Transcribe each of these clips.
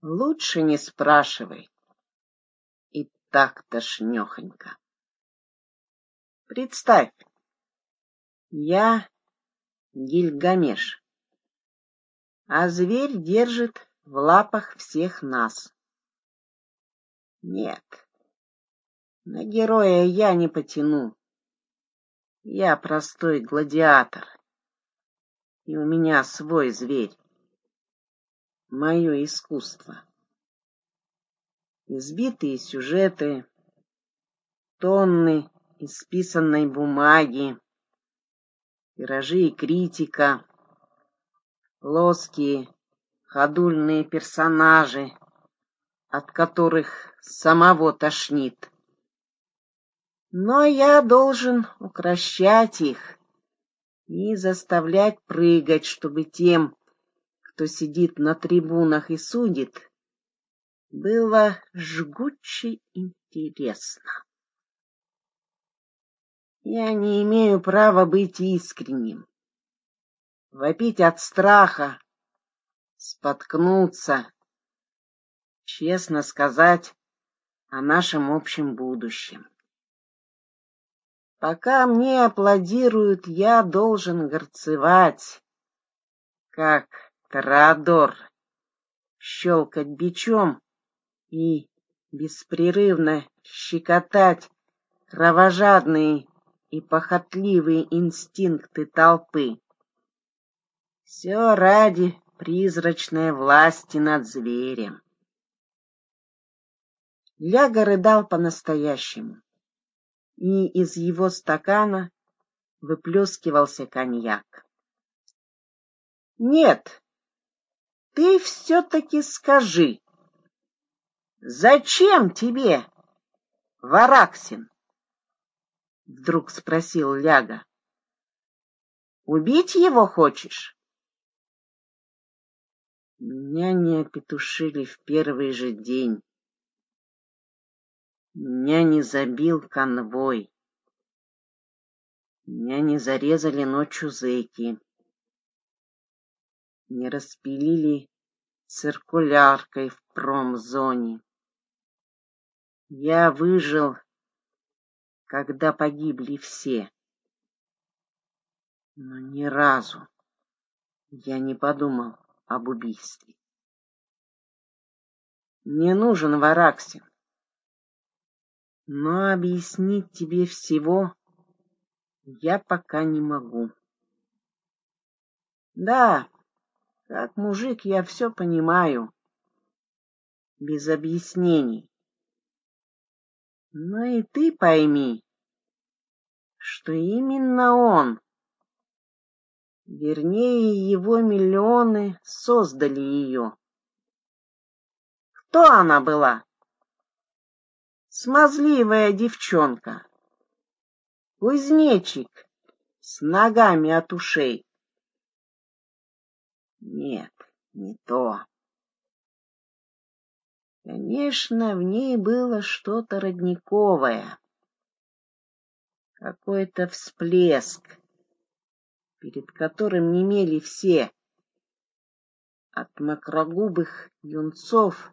Лучше не спрашивай. И так тошнёхонько. Представь, я Гильгамеш, а зверь держит в лапах всех нас. Нет, на героя я не потяну. Я простой гладиатор, и у меня свой зверь. Мое искусство. Избитые сюжеты, тонны исписанной бумаги, тиражи и критика, плоские, ходульные персонажи, от которых самого тошнит. Но я должен укращать их и заставлять прыгать, чтобы тем, кто сидит на трибунах и судит, было жгуче интересно. Я не имею права быть искренним, вопить от страха, споткнуться, честно сказать о нашем общем будущем. Пока мне аплодируют, я должен горцевать, как Тореадор, щелкать бичом и беспрерывно щекотать кровожадные и похотливые инстинкты толпы. Все ради призрачной власти над зверем. Ляга рыдал по-настоящему, и из его стакана выплескивался коньяк. Нет, ты все-таки скажи, зачем тебе Вараксин? Вдруг спросил Ляга. Убить его хочешь? Меня не опетушили в первый же день. Меня не забил конвой. Меня не зарезали ночью зэки. Не распилили циркуляркой в промзоне. Я выжил, когда погибли все. Но ни разу я не подумал об убийстве. Мне нужен Вараксин. Но объяснить тебе всего я пока не могу. Да, как мужик я все понимаю, без объяснений. Но и ты пойми, что именно он, вернее его миллионы, создали ее. Кто она была? смазливая девчонка. Кузнечик с ногами от ушей. Нет, не то. Конечно, в ней было что-то родниковое, какой-то всплеск, перед которым немели все, от макрогубых юнцов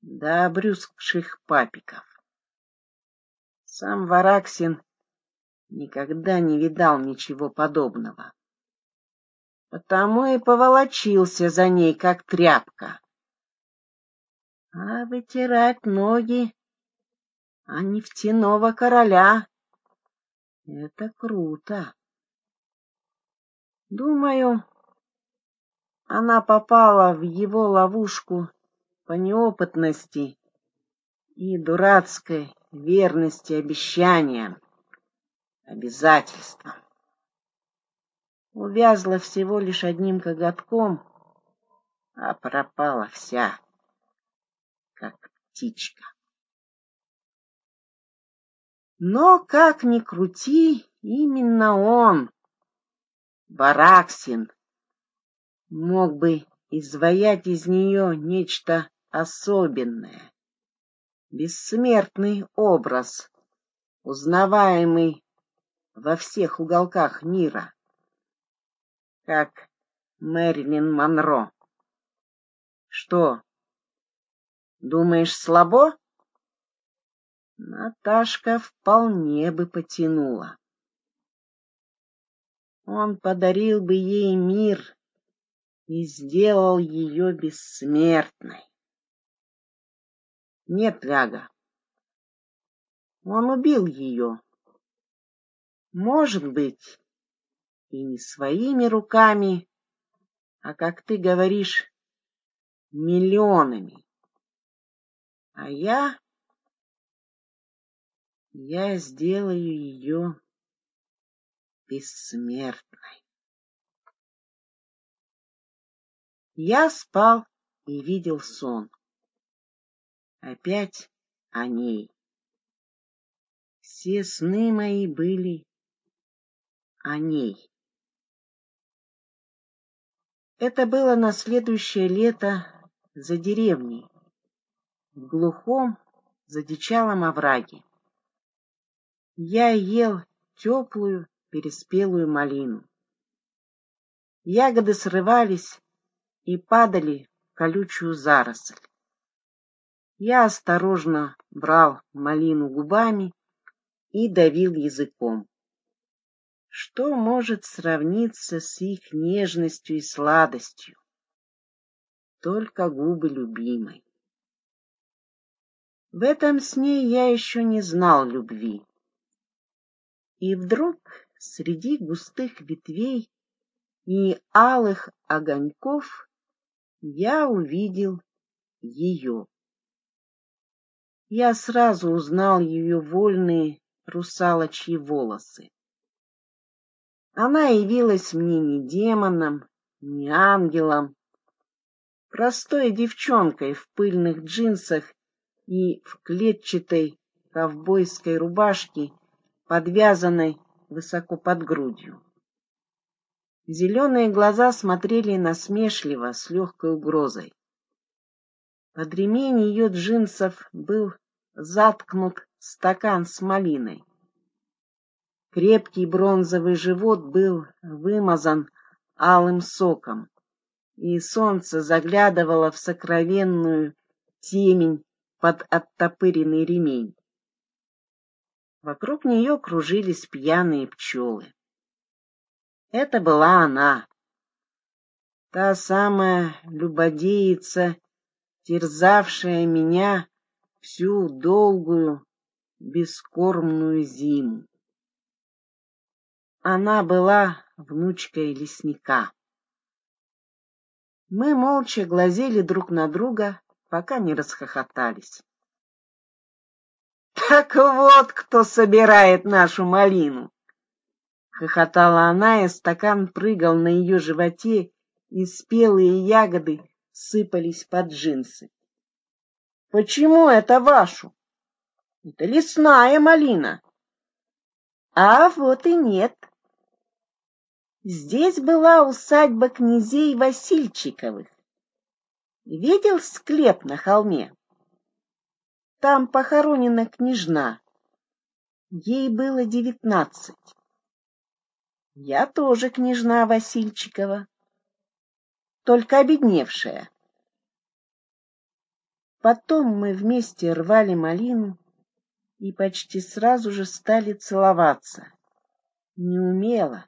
до обрюзгших папиков. Сам Вараксин никогда не видал ничего подобного. Потому и поволочился за ней, как тряпка. А вытирать ноги, а нефтяного короля — это круто. Думаю, она попала в его ловушку по неопытности и дурацкой верности обещаниям, обязательствам. Увязла всего лишь одним коготком, а пропала вся, как птичка. Но, как ни крути, именно он, Бараксин, мог бы изваять из нее нечто особенное, бессмертный образ, узнаваемый во всех уголках мира, как Мэрилин Монро. Что, Думаешь, слабо? Наташка вполне бы потянула. Он подарил бы ей мир и сделал ее бессмертной. Нет, Ляга, он убил ее. Может быть, и не своими руками, а, как ты говоришь, миллионами. А я... Я сделаю ее бессмертной. Я спал и видел сон. Опять о ней. Все сны мои были о ней. Это было на следующее лето за деревней, в глухом, задичалом овраге. Я ел теплую, переспелую малину. Ягоды срывались и падали в колючую заросль. Я осторожно брал малину губами и давил языком. Что может сравниться с их нежностью и сладостью? Только губы любимой. В этом сне я еще не знал любви. И вдруг среди густых ветвей и алых огоньков я увидел ее. Я сразу узнал ее вольные русалочьи волосы. Она явилась мне не демоном, не ангелом, простой девчонкой в пыльных джинсах и в клетчатой ковбойской рубашке, подвязанной высоко под грудью. Зеленые глаза смотрели насмешливо, с легкой угрозой. Под ремень ее джинсов был заткнут стакан с малиной. Крепкий бронзовый живот был вымазан алым соком, и солнце заглядывало в сокровенную темень под оттопыренный ремень. Вокруг нее кружились пьяные пчелы. Это была она, та самая любодеица, терзавшая меня всю долгую бескормную зиму. Она была внучкой лесника. Мы молча глазели друг на друга, пока не расхохотались. «Так вот кто собирает нашу малину!» Хохотала она, и стакан прыгал на ее животе, и спелые ягоды сыпались под джинсы. Почему это вашу? Это лесная малина. А вот и нет. Здесь была усадьба князей Васильчиковых. Видел склеп на холме? Там похоронена княжна. Ей было девятнадцать. Я тоже княжна Васильчикова, только обедневшая. Потом мы вместе рвали малину и почти сразу же стали целоваться. Неумело,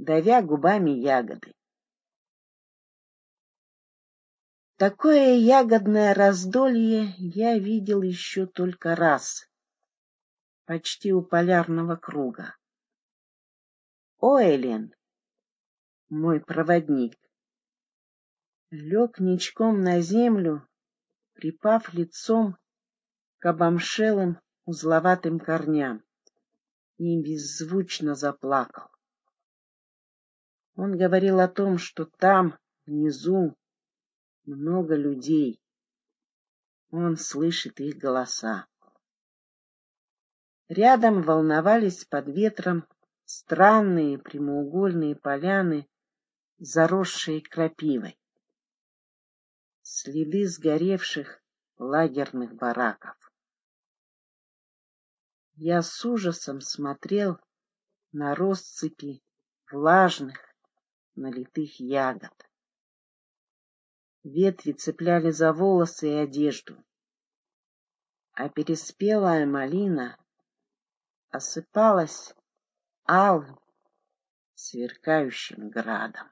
давя губами ягоды. Такое ягодное раздолье я видел еще только раз, почти у полярного круга. О, Элен, мой проводник, лег ничком на землю припав лицом к обомшелым узловатым корням, и беззвучно заплакал. Он говорил о том, что там, внизу, много людей. Он слышит их голоса. Рядом волновались под ветром странные прямоугольные поляны, заросшие крапивой следы сгоревших лагерных бараков. Я с ужасом смотрел на россыпи влажных, налитых ягод. Ветви цепляли за волосы и одежду, а переспелая малина осыпалась алым, сверкающим градом.